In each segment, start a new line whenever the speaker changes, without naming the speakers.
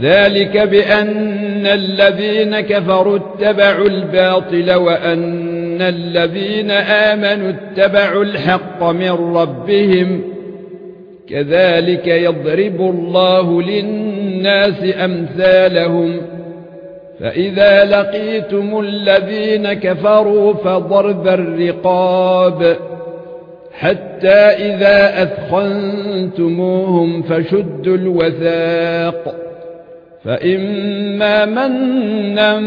ذَلِكَ بِأَنَّ الَّذِينَ كَفَرُوا اتَّبَعُوا الْبَاطِلَ وَأَنَّ الَّذِينَ آمَنُوا اتَّبَعُوا الْحَقَّ مِنْ رَبِّهِمْ كَذَلِكَ يَضْرِبُ اللَّهُ لِلنَّاسِ أَمْثَالَهُمْ فَإِذَا لَقِيتُمُ الَّذِينَ كَفَرُوا فَضَرْبَ الرِّقَابِ حَتَّى إِذَا أَثْخَنْتُمُوهُمْ فَشُدُّوا الْوَثَاقَ فإما منا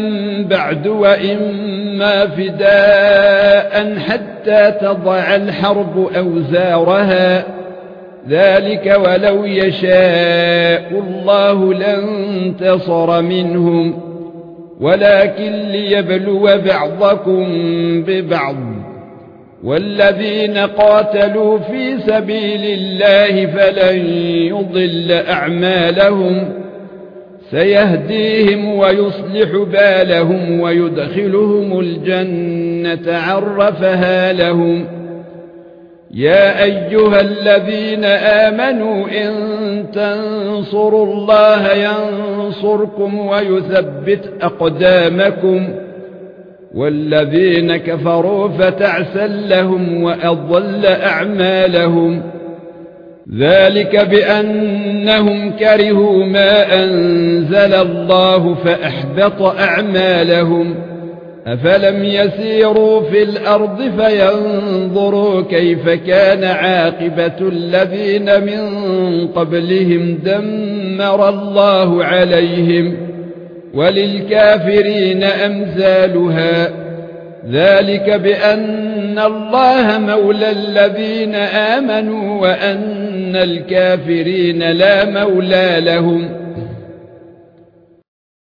بعد وإما فداء حتى تضع الحرب أوزارها ذلك ولو يشاء الله لانتصر منهم ولكن ليبلو بعضكم ببعض والذين قاتلوا في سبيل الله فلن يضل أعمالهم سيهديهم ويصلح بالهم ويدخلهم الجنة عرفها لهم يا ايها الذين امنوا ان تنصروا الله ينصركم ويثبت اقدامكم والذين كفروا فتعسل لهم واضل اعمالهم ذَلِكَ بِأَنَّهُمْ كَرِهُوا مَا أَنزَلَ اللَّهُ فَأَحْبَطَ أَعْمَالَهُمْ أَفَلَمْ يَسِيرُوا فِي الْأَرْضِ فَيَنظُرُوا كَيْفَ كَانَ عَاقِبَةُ الَّذِينَ مِن قَبْلِهِمْ دَمَّرَ اللَّهُ عَلَيْهِمْ وَلِلْكَافِرِينَ أَمْثَالُهَا ذلك بان الله مولى الذين امنوا وان الكافرين لا مولى لهم